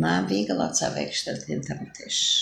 na Viga Laza Werkstatt hinterm Tisch.